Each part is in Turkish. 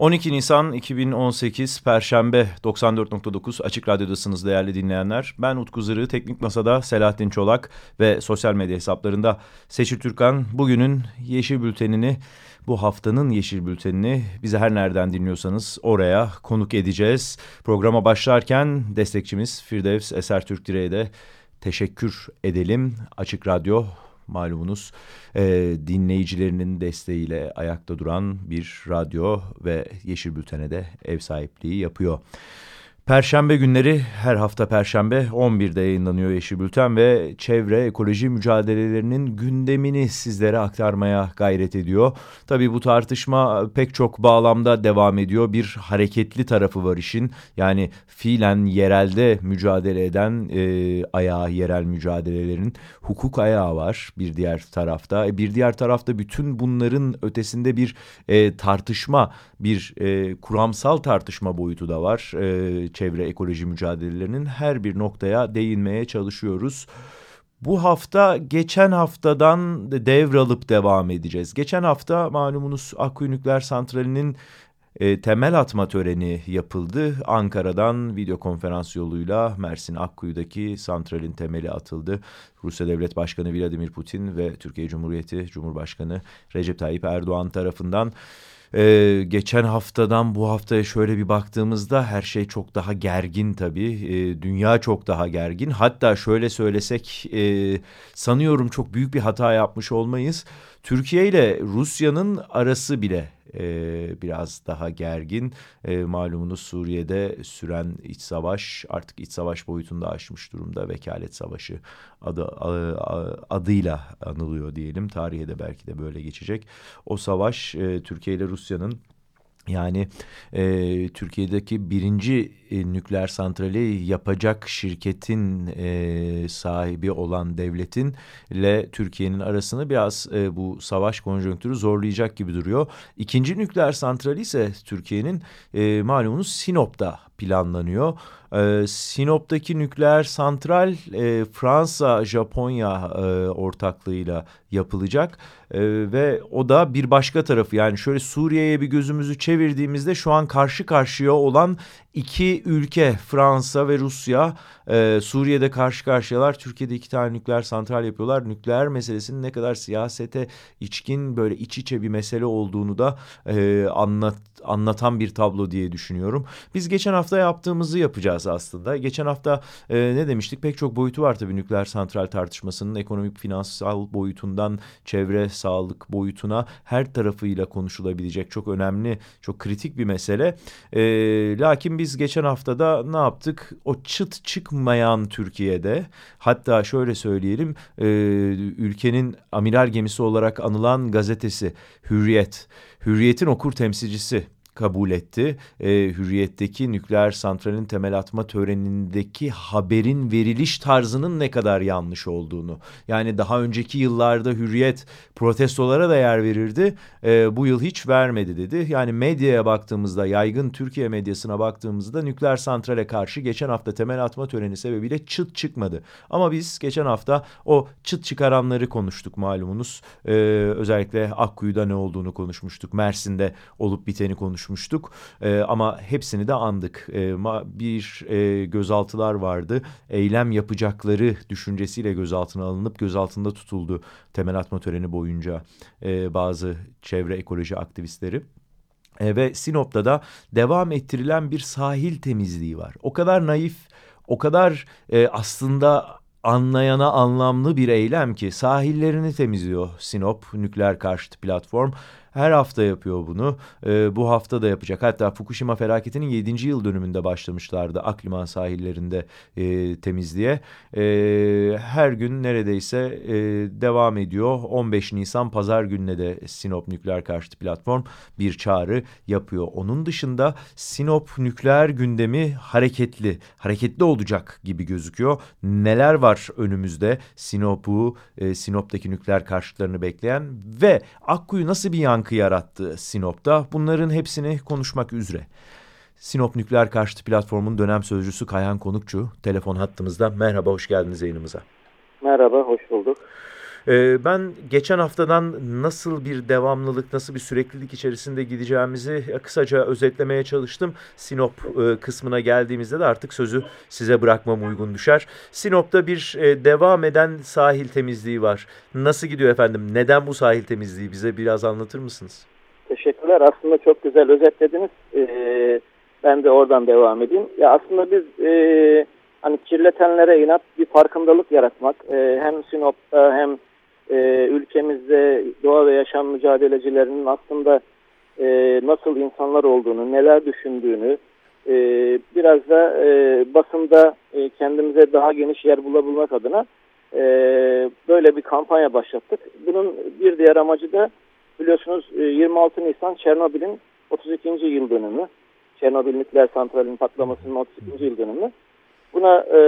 12 Nisan 2018 Perşembe 94.9 Açık Radyo'dasınız değerli dinleyenler. Ben Utku Zırı, Teknik Masa'da Selahattin Çolak ve sosyal medya hesaplarında Seçil Türkan bugünün Yeşil Bültenini, bu haftanın Yeşil Bültenini bize her nereden dinliyorsanız oraya konuk edeceğiz. Programa başlarken destekçimiz Firdevs Eser Türk Direğe teşekkür edelim. Açık Radyo malumunuz e, dinleyicilerinin desteğiyle ayakta duran bir radyo ve Yeşil Bülten'e de ev sahipliği yapıyor. Perşembe günleri her hafta Perşembe 11'de yayınlanıyor Yeşil Bülten ve çevre ekoloji mücadelelerinin gündemini sizlere aktarmaya gayret ediyor. Tabii bu tartışma pek çok bağlamda devam ediyor. Bir hareketli tarafı var işin yani fiilen yerelde mücadele eden e, ayağı yerel mücadelelerin hukuk ayağı var bir diğer tarafta. E, bir diğer tarafta bütün bunların ötesinde bir e, tartışma bir e, kuramsal tartışma boyutu da var. E, çevre ekoloji mücadelelerinin her bir noktaya değinmeye çalışıyoruz. Bu hafta geçen haftadan devralıp devam edeceğiz. Geçen hafta malumunuz Akkuyu Nükleer Santrali'nin e, temel atma töreni yapıldı. Ankara'dan video konferans yoluyla Mersin Akkuyu'daki santralin temeli atıldı. Rusya Devlet Başkanı Vladimir Putin ve Türkiye Cumhuriyeti Cumhurbaşkanı Recep Tayyip Erdoğan tarafından ee, geçen haftadan bu haftaya şöyle bir baktığımızda her şey çok daha gergin tabii. Ee, dünya çok daha gergin. Hatta şöyle söylesek e, sanıyorum çok büyük bir hata yapmış olmayız. Türkiye ile Rusya'nın arası bile e, biraz daha gergin. E, malumunuz Suriye'de süren iç savaş artık iç savaş boyutunda aşmış durumda. Vekalet savaşı adı, adıyla anılıyor diyelim. Tarihe de belki de böyle geçecek. O savaş e, Türkiye ile Rusya'nın yani e, Türkiye'deki birinci e, nükleer santrali yapacak şirketin e, sahibi olan devletin ile Türkiye'nin arasını biraz e, bu savaş konjonktürü zorlayacak gibi duruyor. İkinci nükleer santrali ise Türkiye'nin e, malumunuz Sinop'ta planlanıyor. E, Sinop'taki nükleer santral e, Fransa, Japonya e, ortaklığıyla yapılacak e, ve o da bir başka tarafı yani şöyle Suriye'ye bir gözümüzü çevirdiğimizde şu an karşı karşıya olan iki ülke Fransa ve Rusya e, Suriye'de karşı karşıyalar. Türkiye'de iki tane nükleer santral yapıyorlar. Nükleer meselesinin ne kadar siyasete içkin böyle iç içe bir mesele olduğunu da e, anlat, anlatan bir tablo diye düşünüyorum. Biz geçen hafta yaptığımızı yapacağız aslında. Geçen hafta e, ne demiştik? Pek çok boyutu var tabii nükleer santral tartışmasının ekonomik finansal boyutundan çevre sağlık boyutuna her tarafıyla konuşulabilecek çok önemli çok kritik bir mesele. E, lakin biz geçen haftada ne yaptık? O çıt çıkmayan Türkiye'de hatta şöyle söyleyelim e, ülkenin amiral gemisi olarak anılan gazetesi Hürriyet, Hürriyet'in okur temsilcisi kabul etti. E, Hürriyet'teki nükleer santralin temel atma törenindeki haberin veriliş tarzının ne kadar yanlış olduğunu. Yani daha önceki yıllarda Hürriyet protestolara da yer verirdi. E, bu yıl hiç vermedi dedi. Yani medyaya baktığımızda yaygın Türkiye medyasına baktığımızda nükleer santrale karşı geçen hafta temel atma töreni sebebiyle çıt çıkmadı. Ama biz geçen hafta o çıt çıkaranları konuştuk malumunuz. E, özellikle Akkuyu'da ne olduğunu konuşmuştuk. Mersin'de olup biteni konuşmuştuk konuşmuştuk e, ama hepsini de andık. E, bir e, gözaltılar vardı. Eylem yapacakları düşüncesiyle gözaltına alınıp gözaltında tutuldu temel atma töreni boyunca e, bazı çevre ekoloji aktivistleri. E, ve Sinop'ta da devam ettirilen bir sahil temizliği var. O kadar naif, o kadar e, aslında anlayana anlamlı bir eylem ki sahillerini temizliyor Sinop nükleer karşıtı platform Her hafta yapıyor bunu. E, bu hafta da yapacak. Hatta Fukushima felaketinin 7. yıl dönümünde başlamışlardı Akliman sahillerinde e, temizliğe. E, her gün neredeyse e, devam ediyor. 15 Nisan pazar gününe de Sinop Nükleer Karşıtı Platform bir çağrı yapıyor. Onun dışında Sinop nükleer gündemi hareketli, hareketli olacak gibi gözüküyor. Neler var önümüzde Sinop'u, e, Sinop'taki nükleer karşıtlarını bekleyen ve Akkuyu nasıl bir yankı yarattı Sinop'ta? Bunların hepsini konuşmak üzere. Sinop Nükleer Karşıtı Platformu'nun dönem sözcüsü Kayhan Konukçu telefon hattımızda. Merhaba, hoş geldiniz yayınımıza. Merhaba, hoş bulduk. Ee, ben geçen haftadan nasıl bir devamlılık, nasıl bir süreklilik içerisinde gideceğimizi kısaca özetlemeye çalıştım. Sinop e, kısmına geldiğimizde de artık sözü size bırakmam uygun düşer. Sinop'ta bir e, devam eden sahil temizliği var. Nasıl gidiyor efendim? Neden bu sahil temizliği? Bize biraz anlatır mısınız? Teşekkürler. Aslında çok güzel özetlediniz. Ee, ben de oradan devam edeyim. Ya aslında biz e, hani kirletenlere inat bir farkındalık yaratmak e, hem Sinop'ta hem e, ülkemizde doğa ve yaşam mücadelecilerinin aslında e, nasıl insanlar olduğunu, neler düşündüğünü e, biraz da e, basında e, kendimize daha geniş yer bulabilmek adına e, böyle bir kampanya başlattık. Bunun bir diğer amacı da biliyorsunuz e, 26 Nisan Çernobil'in 32. yıl dönümü. Çernobil nükleer santralinin patlamasının 32. yıl dönümü. Buna e,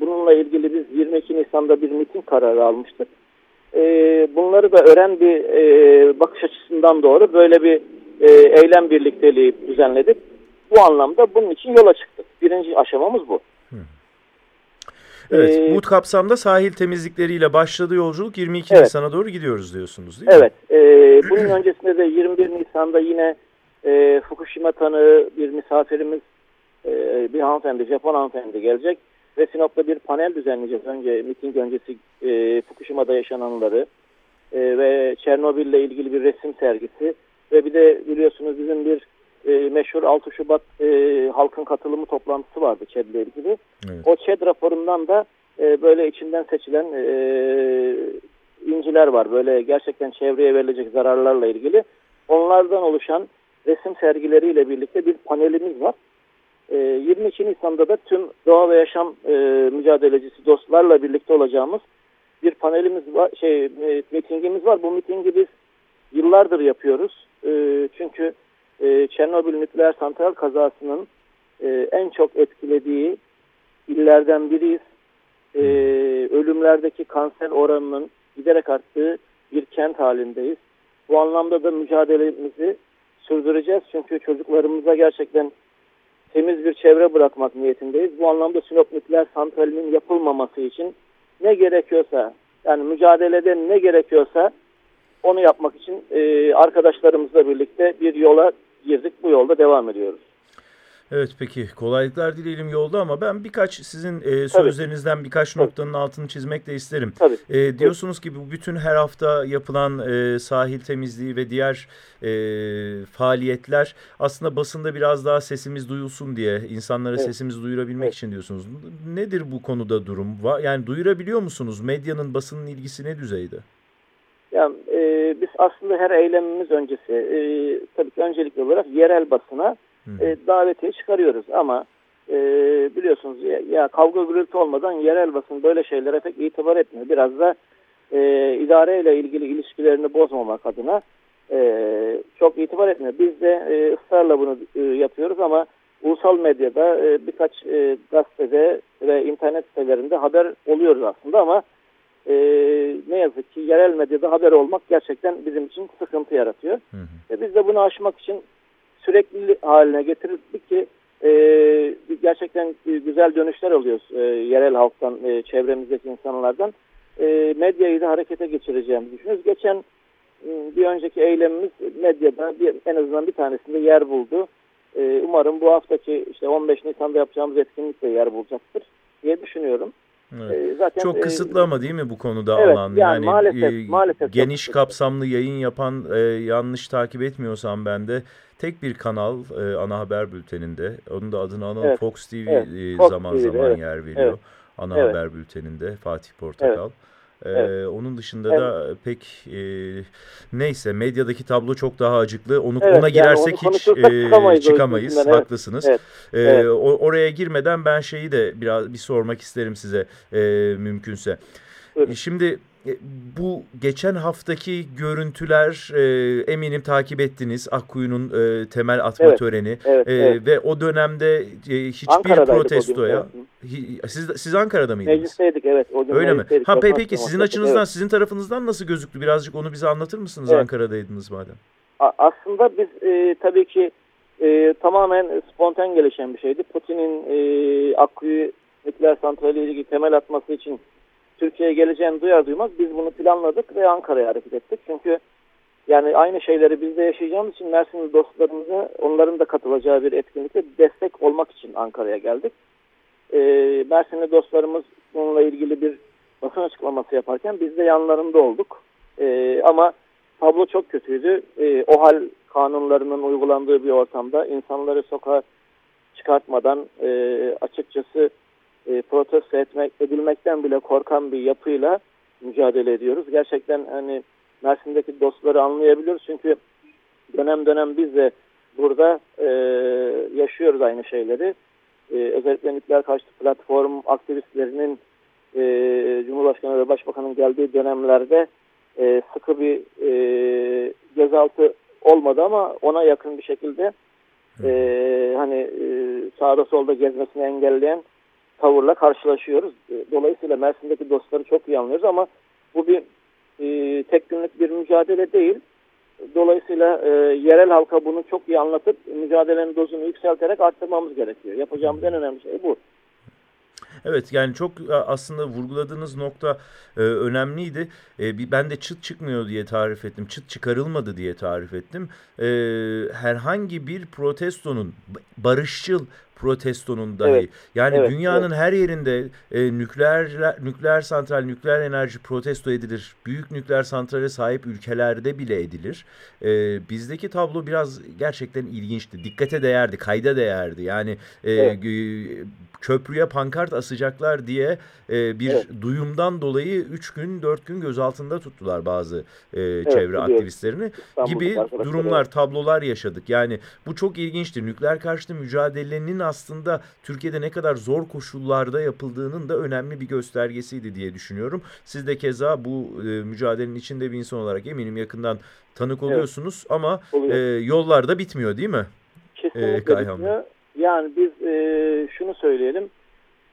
bununla ilgili biz 22 Nisan'da bir miting kararı almıştık e, bunları da öğren bir e, bakış açısından doğru böyle bir e, eylem birlikteliği düzenledik. Bu anlamda bunun için yola çıktık. Birinci aşamamız bu. Evet, ee, bu kapsamda sahil temizlikleriyle başladı yolculuk 22 evet. Nisan'a doğru gidiyoruz diyorsunuz değil mi? Evet, e, bunun öncesinde de 21 Nisan'da yine e, Fukushima tanığı bir misafirimiz, e, bir hanımefendi, Japon hanımefendi gelecek ve Sinop'ta bir panel düzenleyeceğiz. Önce miting öncesi e, Fukushima'da yaşananları e, ve Çernobil ile ilgili bir resim sergisi ve bir de biliyorsunuz bizim bir e, meşhur 6 Şubat e, halkın katılımı toplantısı vardı ÇED ile ilgili. Evet. O ÇED raporundan da e, böyle içinden seçilen e, inciler var. Böyle gerçekten çevreye verilecek zararlarla ilgili. Onlardan oluşan resim sergileriyle birlikte bir panelimiz var. 22 ee, Nisan'da da tüm doğa ve yaşam e, mücadelecisi dostlarla birlikte olacağımız bir panelimiz var, şey e, mitingimiz var. Bu mitingi biz yıllardır yapıyoruz. E, çünkü e, Çernobil nükleer santral kazasının e, en çok etkilediği illerden biriyiz. E, ölümlerdeki kanser oranının giderek arttığı bir kent halindeyiz. Bu anlamda da mücadelemizi sürdüreceğiz. Çünkü çocuklarımıza gerçekten temiz bir çevre bırakmak niyetindeyiz. Bu anlamda Sinop Nükleer Santrali'nin yapılmaması için ne gerekiyorsa yani mücadelede ne gerekiyorsa onu yapmak için e, arkadaşlarımızla birlikte bir yola girdik. Bu yolda devam ediyoruz. Evet peki kolaylıklar dileyelim yolda ama ben birkaç sizin e, sözlerinizden birkaç Tabii. noktanın altını çizmek de isterim. Tabii. E, diyorsunuz ki bu bütün her hafta yapılan e, sahil temizliği ve diğer e, faaliyetler aslında basında biraz daha sesimiz duyulsun diye insanlara evet. sesimizi duyurabilmek evet. için diyorsunuz. Nedir bu konuda durum? Yani duyurabiliyor musunuz? Medyanın basının ilgisi ne düzeyde? Yani e, biz aslında her eylemimiz öncesi e, tabii ki öncelikli olarak yerel basına e, davetiye çıkarıyoruz ama e, biliyorsunuz ya, ya kavga gürültü olmadan yerel basın böyle şeylere pek itibar etmiyor. Biraz da e, idareyle ilgili ilişkilerini bozmamak adına e, çok itibar etmiyor. Biz de e, ısrarla bunu e, yapıyoruz ama ulusal medyada e, birkaç e, gazetede ve internet sitelerinde haber oluyoruz aslında ama e, ne yazık ki yerel medyada haber olmak gerçekten bizim için sıkıntı yaratıyor. Hı hı. E, biz de bunu aşmak için sürekli haline getirdik ki e, gerçekten güzel dönüşler alıyoruz e, yerel halktan, e, çevremizdeki insanlardan. E, medyayı da harekete geçireceğimizi düşünüyoruz. Geçen e, bir önceki eylemimiz medyada bir, en azından bir tanesinde yer buldu. E, umarım bu haftaki işte 15 Nisan'da yapacağımız etkinlik de yer bulacaktır diye düşünüyorum. Evet. Ee, zaten çok e, kısıtlı ama değil mi bu konuda evet, alan? Yani, yani maalesef, e, maalesef geniş kapsamlı yayın yapan e, yanlış takip etmiyorsam ben de tek bir kanal e, ana haber bülteninde. Onun da adını analım evet, Fox TV evet, e, Fox zaman TV'de, zaman evet, yer veriyor. Evet, ana evet. haber bülteninde Fatih Portakal. Evet. Ee, evet. Onun dışında evet. da pek e, neyse medyadaki tablo çok daha acıklı. Onu evet, ona girersek yani hiç e, çıkamayız. çıkamayız. Evet. Haklısınız. Evet. Ee, evet. oraya girmeden ben şeyi de biraz bir sormak isterim size e, mümkünse. Evet. Şimdi bu geçen haftaki görüntüler e, eminim takip ettiniz Akkuyu'nun e, temel atma evet, töreni evet, e, evet. ve o dönemde e, hiçbir protestoya siz siz Ankara'da mıydınız? Meclisteydik evet. O gün Öyle mi? Ha peki, peki sizin açınızdan evet. sizin tarafınızdan nasıl gözüktü? Birazcık onu bize anlatır mısınız evet. Ankara'daydınız madem? Aslında biz e, tabii ki e, tamamen spontan gelişen bir şeydi. Putin'in e, Akkuyu nükleer santrali ilgili temel atması için Türkiye'ye geleceğini duyar duymaz biz bunu planladık ve Ankara'ya hareket ettik. Çünkü yani aynı şeyleri biz de yaşayacağımız için Mersinli dostlarımıza onların da katılacağı bir etkinlikte destek olmak için Ankara'ya geldik. Ee, Mersinli dostlarımız bununla ilgili bir basın açıklaması yaparken biz de yanlarında olduk. Ee, ama tablo çok kötüydü. Ee, o hal kanunlarının uygulandığı bir ortamda insanları sokağa çıkartmadan e, açıkçası e, protesto etmek, edilmekten bile korkan bir yapıyla mücadele ediyoruz. Gerçekten hani Mersin'deki dostları anlayabiliyoruz çünkü dönem dönem biz de burada e, yaşıyoruz aynı şeyleri. E, özellikle nükleer karşıtı platform aktivistlerinin e, Cumhurbaşkanı ve Başbakanın geldiği dönemlerde e, sıkı bir e, gözaltı olmadı ama ona yakın bir şekilde e, hani e, sağda solda gezmesini engelleyen tavırla karşılaşıyoruz. E, dolayısıyla Mersin'deki dostları çok iyi anlıyoruz ama bu bir e, tek günlük bir mücadele değil. Dolayısıyla e, yerel halka bunu çok iyi anlatıp mücadelenin dozunu yükselterek arttırmamız gerekiyor. Yapacağımız en önemli şey bu. Evet yani çok e, aslında vurguladığınız nokta e, önemliydi. E, ben de çıt çıkmıyor diye tarif ettim. Çıt çıkarılmadı diye tarif ettim. E, herhangi bir protestonun barışçıl protestonun dahi. Evet. Yani evet, dünyanın evet. her yerinde e, nükleer nükleer santral, nükleer enerji protesto edilir. Büyük nükleer santrale sahip ülkelerde bile edilir. E, bizdeki tablo biraz gerçekten ilginçti. Dikkate değerdi, kayda değerdi. Yani e, evet. köprüye pankart asacaklar diye e, bir evet. duyumdan dolayı 3 gün 4 gün gözaltında tuttular bazı e, evet, çevre biliyorum. aktivistlerini İstanbul'da gibi durumlar, tablolar yaşadık. Yani bu çok ilginçti. Nükleer karşıtı mücadelenin aslında Türkiye'de ne kadar zor koşullarda yapıldığının da önemli bir göstergesiydi diye düşünüyorum. Siz de keza bu e, mücadelenin içinde bir insan olarak eminim yakından tanık oluyorsunuz evet. ama e, yollar da bitmiyor değil mi? Kesinlikle e, bitmiyor. Yani biz e, şunu söyleyelim.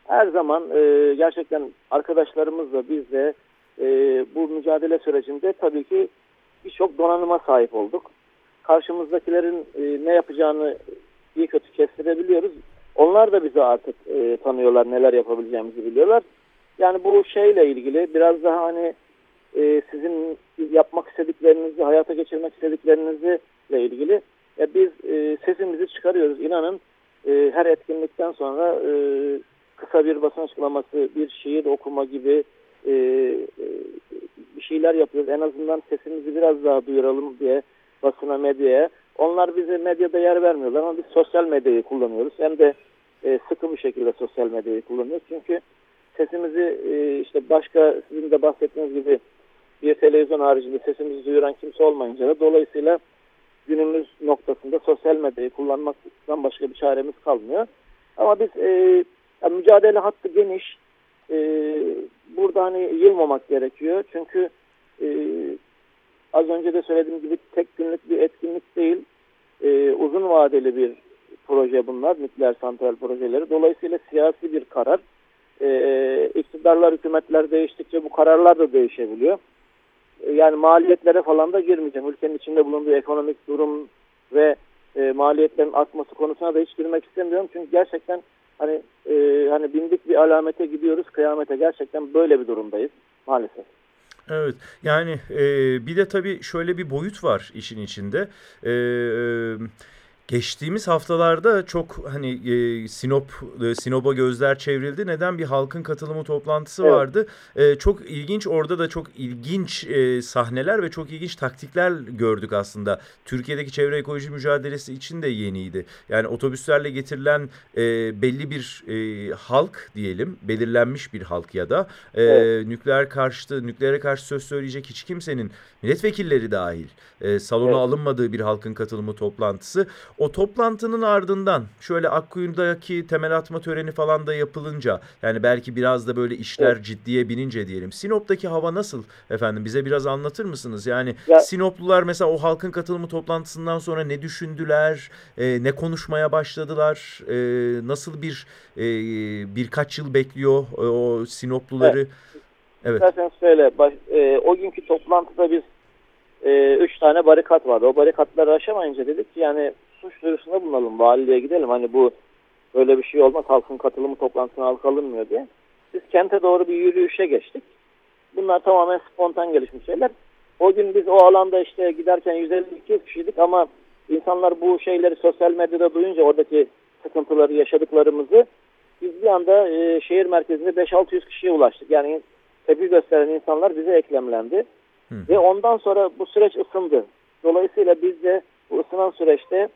Her zaman e, gerçekten arkadaşlarımızla biz de e, bu mücadele sürecinde tabii ki birçok donanıma sahip olduk. Karşımızdakilerin e, ne yapacağını iyi kötü kestirebiliyoruz. Onlar da bizi artık e, tanıyorlar, neler yapabileceğimizi biliyorlar. Yani bu şeyle ilgili biraz daha hani e, sizin yapmak istediklerinizi, hayata geçirmek istediklerinizle ilgili ya biz e, sesimizi çıkarıyoruz. İnanın e, her etkinlikten sonra e, kısa bir basın açıklaması, bir şiir okuma gibi e, e, bir şeyler yapıyoruz. En azından sesimizi biraz daha duyuralım diye basına, medyaya. Onlar bize medyada yer vermiyorlar ama biz sosyal medyayı kullanıyoruz. Hem de e, sıkı bir şekilde sosyal medyayı kullanıyoruz. Çünkü sesimizi e, işte başka sizin de bahsettiğiniz gibi bir televizyon haricinde sesimizi duyuran kimse olmayınca da dolayısıyla günümüz noktasında sosyal medyayı kullanmaktan başka bir çaremiz kalmıyor. Ama biz e, yani mücadele hattı geniş. E, burada hani yılmamak gerekiyor. Çünkü e, az önce de söylediğim gibi tek günlük bir etkinlik değil. E, uzun vadeli bir proje bunlar. Nükleer santral projeleri. Dolayısıyla siyasi bir karar. E, iktidarlar, hükümetler değiştikçe bu kararlar da değişebiliyor. E, yani maliyetlere falan da girmeyeceğim. Ülkenin içinde bulunduğu ekonomik durum ve e, maliyetlerin artması konusuna da hiç girmek istemiyorum. Çünkü gerçekten hani e, hani bindik bir alamete gidiyoruz kıyamete gerçekten böyle bir durumdayız maalesef. Evet yani e, bir de tabii şöyle bir boyut var işin içinde. E, Geçtiğimiz haftalarda çok hani e, Sinop e, Sinop'a gözler çevrildi. Neden bir halkın katılımı toplantısı evet. vardı? E, çok ilginç orada da çok ilginç e, sahneler ve çok ilginç taktikler gördük aslında. Türkiye'deki çevre ekoloji mücadelesi için de yeniydi. Yani otobüslerle getirilen e, belli bir e, halk diyelim, belirlenmiş bir halk ya da e, evet. nükleer karşıtı, nükleere karşı söz söyleyecek hiç kimsenin milletvekilleri dahil e, salona evet. alınmadığı bir halkın katılımı toplantısı. O toplantının ardından şöyle Akkuyu'daki temel atma töreni falan da yapılınca yani belki biraz da böyle işler evet. ciddiye binince diyelim. Sinop'taki hava nasıl efendim bize biraz anlatır mısınız? Yani ya, Sinoplular mesela o halkın katılımı toplantısından sonra ne düşündüler? E, ne konuşmaya başladılar? E, nasıl bir e, birkaç yıl bekliyor e, o Sinopluları? Evet. Evet. İstersen söyle. Baş, e, o günkü toplantıda biz e, üç tane barikat vardı. O barikatları aşamayınca dedik ki yani suç duyurusunda bulunalım. Valiliğe gidelim. Hani bu böyle bir şey olmaz. Halkın katılımı toplantısına halk alınmıyor diye. Biz kente doğru bir yürüyüşe geçtik. Bunlar tamamen spontan gelişmiş şeyler. O gün biz o alanda işte giderken 150-200 kişiydik ama insanlar bu şeyleri sosyal medyada duyunca oradaki sıkıntıları yaşadıklarımızı biz bir anda e, şehir merkezinde 5-600 kişiye ulaştık. Yani tepki gösteren insanlar bize eklemlendi. Hı. Ve ondan sonra bu süreç ısındı. Dolayısıyla biz de bu ısınan süreçte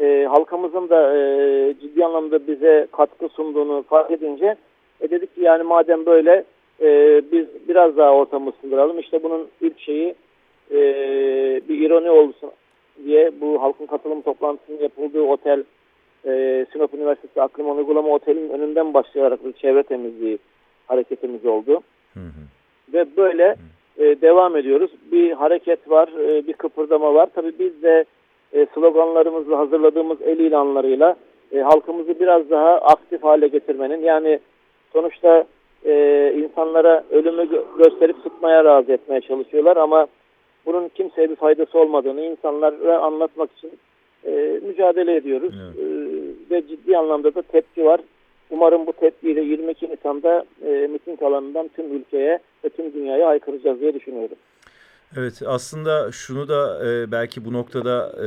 e, halkımızın da e, ciddi anlamda bize katkı sunduğunu fark edince e, dedik ki yani madem böyle e, biz biraz daha ortamı ısındıralım. İşte bunun ilk şeyi e, bir ironi olsun diye bu halkın katılım toplantısının yapıldığı otel e, Sinop Üniversitesi Aklim Uygulama Oteli'nin önünden başlayarak bir çevre temizliği hareketimiz oldu. Hı hı. Ve böyle e, devam ediyoruz. Bir hareket var, e, bir kıpırdama var. Tabii biz de e, sloganlarımızla hazırladığımız el ilanlarıyla e, halkımızı biraz daha aktif hale getirmenin yani sonuçta e, insanlara ölümü gö gösterip sıkmaya razı etmeye çalışıyorlar ama bunun kimseye bir faydası olmadığını insanlara anlatmak için e, mücadele ediyoruz. Evet. E, ve ciddi anlamda da tepki var. Umarım bu tepkiyle 22 Nisan'da e, miting alanından tüm ülkeye ve tüm dünyaya aykıracağız diye düşünüyorum. Evet aslında şunu da e, belki bu noktada e,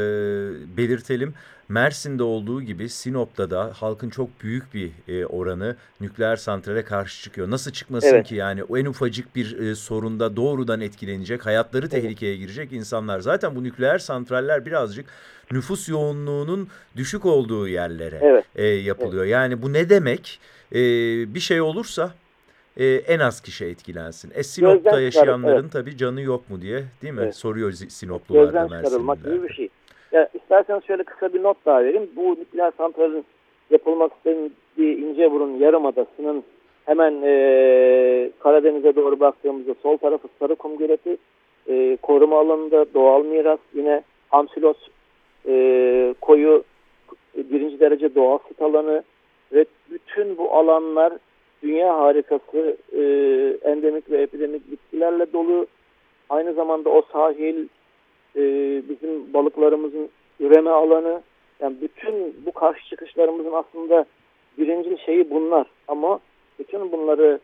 belirtelim. Mersin'de olduğu gibi Sinop'ta da halkın çok büyük bir e, oranı nükleer santrale karşı çıkıyor. Nasıl çıkmasın evet. ki yani o en ufacık bir e, sorunda doğrudan etkilenecek, hayatları tehlikeye girecek insanlar. Zaten bu nükleer santraller birazcık nüfus yoğunluğunun düşük olduğu yerlere evet. e, yapılıyor. Evet. Yani bu ne demek? E, bir şey olursa e, en az kişi etkilensin. E Sinop'ta yaşayanların evet. tabii canı yok mu diye değil mi? Evet. Soruyor Sinoplular da Mersinliler. gibi bir şey. Ya, isterseniz şöyle kısa bir not daha vereyim. Bu nükleer santralin yapılmak istendiği İnceburun Yarımadası'nın hemen e, Karadeniz'e doğru baktığımızda sol tarafı Sarıkum Göleti, e, koruma alanında doğal miras, yine Hamsilos e, koyu birinci derece doğal sit alanı ve bütün bu alanlar dünya harikası e, endemik ve epidemik bitkilerle dolu. Aynı zamanda o sahil e, bizim balıklarımızın üreme alanı. Yani bütün bu karşı çıkışlarımızın aslında birinci şeyi bunlar. Ama bütün bunları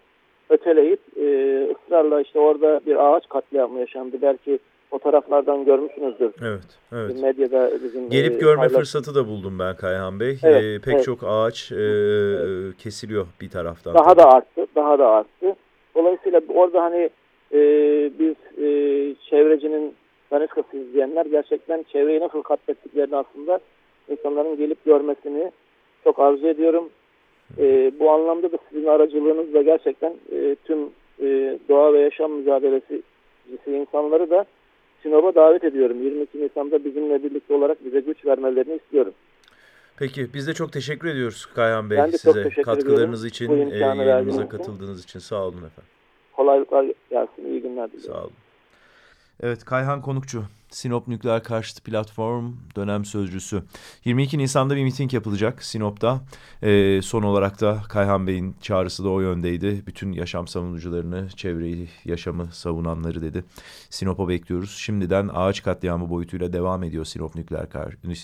öteleyip e, ısrarla işte orada bir ağaç katliamı yaşandı. Belki o taraflardan görmüşsünüzdür. Evet, evet. Medyada bizim gelip e, görme paylaş... fırsatı da buldum ben Kayhan Bey. Evet, e, pek evet. çok ağaç e, evet. kesiliyor bir taraftan. Daha tabii. da arttı, daha da arttı. Dolayısıyla orada hani e, biz e, çevrecinin daniskası izleyenler gerçekten çevreyi nasıl katlettiklerini aslında insanların gelip görmesini çok arzu ediyorum. E, bu anlamda da sizin aracılığınızla gerçekten e, tüm e, doğa ve yaşam mücadelesi insanları da Sinop'a davet ediyorum. 22 Nisan'da bizimle birlikte olarak bize güç vermelerini istiyorum. Peki biz de çok teşekkür ediyoruz Kayhan Bey ben de size çok katkılarınız için, e, yayınımıza katıldığınız için. Sağ olun efendim. Kolaylıklar gelsin. İyi günler diliyorum. Sağ olun. Evet Kayhan Konukçu Sinop Nükleer Karşıtı Platform dönem sözcüsü. 22 Nisan'da bir miting yapılacak Sinop'ta. Ee, son olarak da Kayhan Bey'in çağrısı da o yöndeydi. Bütün yaşam savunucularını, çevreyi, yaşamı savunanları dedi. Sinop'a bekliyoruz. Şimdiden ağaç katliamı boyutuyla devam ediyor Sinop Nükleer,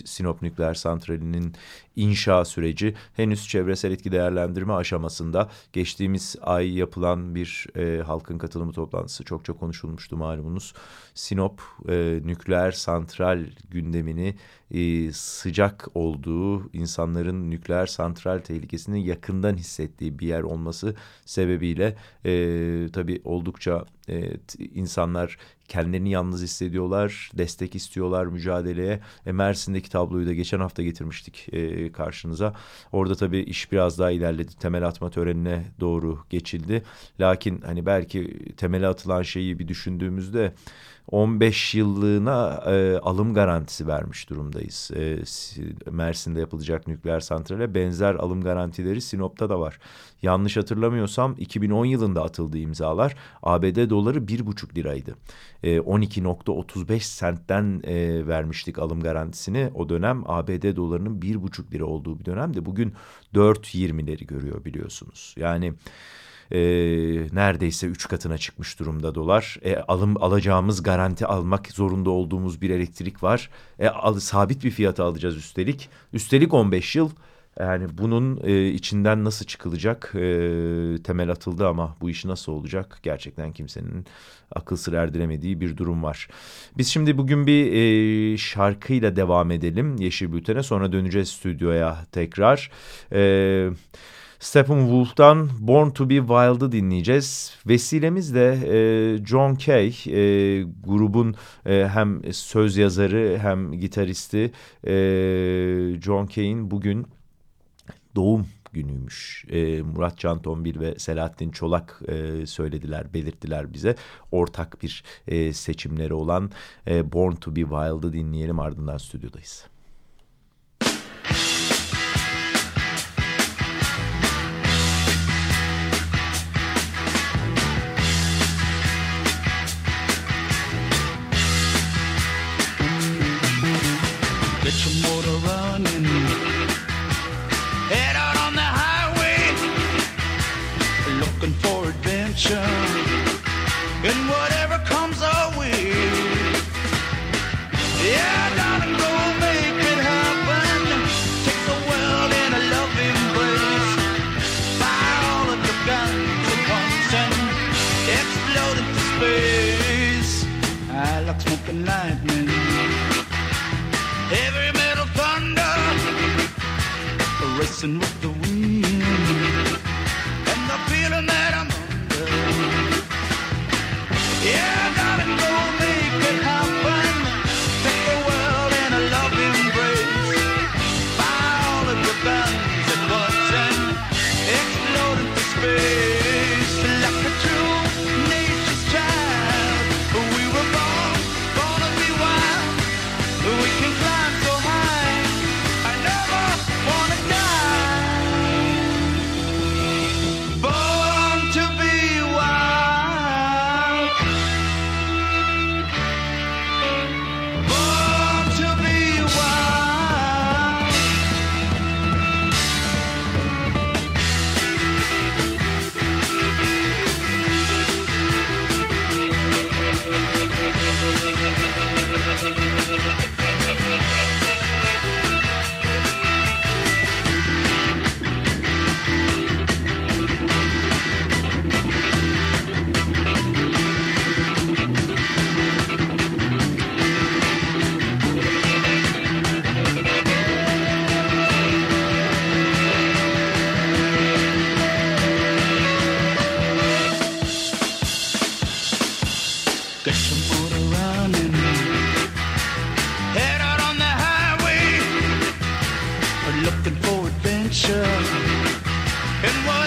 Sinop Nükleer Santrali'nin inşa süreci. Henüz çevresel etki değerlendirme aşamasında. Geçtiğimiz ay yapılan bir e, halkın katılımı toplantısı çok çok konuşulmuştu malumunuz. Sinop e, Nükleer nükleer santral gündemini e, sıcak olduğu, insanların nükleer santral tehlikesini yakından hissettiği bir yer olması sebebiyle e, tabii oldukça e, insanlar kendilerini yalnız hissediyorlar, destek istiyorlar mücadeleye. E, Mersin'deki tabloyu da geçen hafta getirmiştik e, karşınıza. Orada tabii iş biraz daha ilerledi. Temel atma törenine doğru geçildi. Lakin hani belki temele atılan şeyi bir düşündüğümüzde 15 yıllığına e, alım garantisi vermiş durumdayız. E, Mersin'de yapılacak nükleer santrale benzer alım garantileri Sinop'ta da var. Yanlış hatırlamıyorsam 2010 yılında atıldı imzalar. ABD doları 1,5 liraydı. E, 12.35 sentten e, vermiştik alım garantisini. O dönem ABD dolarının 1,5 lira olduğu bir dönemde bugün 4.20'leri görüyor biliyorsunuz. Yani e, neredeyse üç katına çıkmış durumda dolar. E, alım alacağımız garanti almak zorunda olduğumuz bir elektrik var. E, al, sabit bir fiyata alacağız üstelik. Üstelik 15 yıl. Yani bunun e, içinden nasıl çıkılacak e, temel atıldı ama bu iş nasıl olacak gerçekten kimsenin akıl sır erdiremediği bir durum var. Biz şimdi bugün bir e, şarkıyla devam edelim Yeşil Bülten'e sonra döneceğiz stüdyoya tekrar. Evet. Steppenwolf'tan Born to be Wild'ı dinleyeceğiz. Vesilemiz de e, John Kay, e, grubun e, hem söz yazarı hem gitaristi e, John Kay'in bugün doğum günüymüş. E, Murat Can Tombil ve Selahattin Çolak e, söylediler, belirttiler bize. Ortak bir e, seçimleri olan e, Born to be Wild'ı dinleyelim ardından stüdyodayız. picture. And what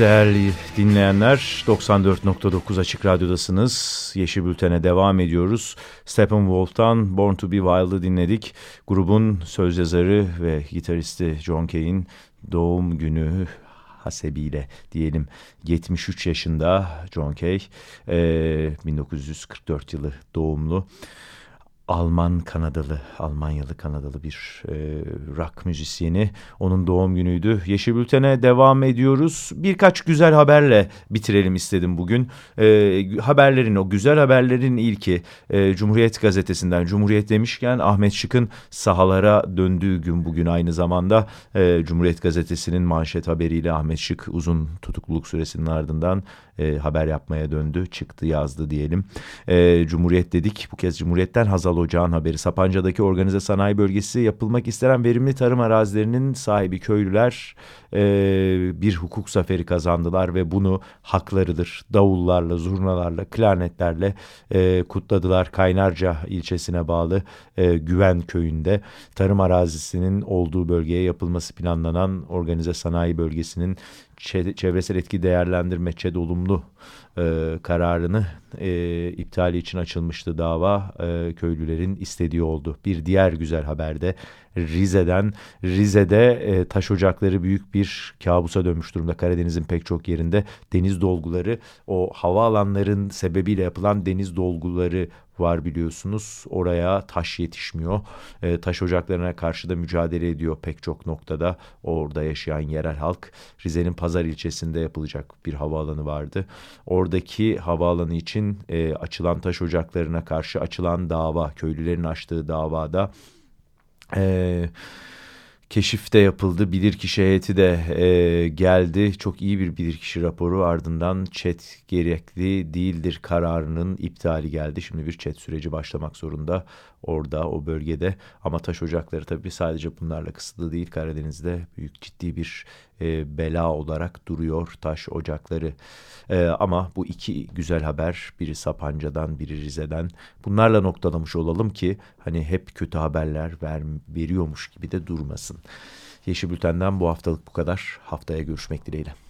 değerli dinleyenler 94.9 Açık Radyo'dasınız. Yeşil Bülten'e devam ediyoruz. Steppenwolf'tan Born to be Wild'ı dinledik. Grubun söz yazarı ve gitaristi John Kay'in doğum günü hasebiyle diyelim 73 yaşında John Kay. Ee, 1944 yılı doğumlu. Alman Kanadalı, Almanyalı Kanadalı bir e, rock müzisyeni. Onun doğum günüydü. Yeşil Bülten'e devam ediyoruz. Birkaç güzel haberle bitirelim istedim bugün. E, haberlerin, o güzel haberlerin ilki e, Cumhuriyet Gazetesi'nden. Cumhuriyet demişken Ahmet Şık'ın sahalara döndüğü gün bugün aynı zamanda e, Cumhuriyet Gazetesi'nin manşet haberiyle Ahmet Şık uzun tutukluluk süresinin ardından e, haber yapmaya döndü. Çıktı yazdı diyelim. E, Cumhuriyet dedik. Bu kez Cumhuriyet'ten Hazal Ocağın haberi. Sapanca'daki organize sanayi bölgesi yapılmak istenen verimli tarım arazilerinin sahibi köylüler e, bir hukuk zaferi kazandılar ve bunu haklarıdır. Davullarla, zurnalarla, klarnetlerle e, kutladılar. Kaynarca ilçesine bağlı e, Güven köyünde tarım arazisinin olduğu bölgeye yapılması planlanan organize sanayi bölgesinin çevresel etki değerlendirme ÇED olumlu e, kararını e, iptali için açılmıştı dava e, köylülerin istediği oldu. Bir diğer güzel haberde Rize'den Rize'de e, taş ocakları büyük bir kabusa dönmüş durumda. Karadeniz'in pek çok yerinde deniz dolguları o havaalanların sebebiyle yapılan deniz dolguları var biliyorsunuz. Oraya taş yetişmiyor. E, taş ocaklarına karşı da mücadele ediyor pek çok noktada. Orada yaşayan yerel halk Rize'nin Pazar ilçesinde yapılacak bir havaalanı vardı. Oradaki havaalanı için e, açılan taş ocaklarına karşı açılan dava, köylülerin açtığı davada eee keşif de yapıldı. Bilirkişi heyeti de e, geldi. Çok iyi bir bilirkişi raporu ardından çet gerekli değildir kararının iptali geldi. Şimdi bir çet süreci başlamak zorunda orada o bölgede. Ama taş ocakları tabii sadece bunlarla kısıtlı değil. Karadeniz'de büyük ciddi bir e, bela olarak duruyor taş ocakları. E, ama bu iki güzel haber biri Sapanca'dan biri Rize'den bunlarla noktalamış olalım ki hani hep kötü haberler ver, veriyormuş gibi de durmasın. Yeşil Bülten'den bu haftalık bu kadar. Haftaya görüşmek dileğiyle.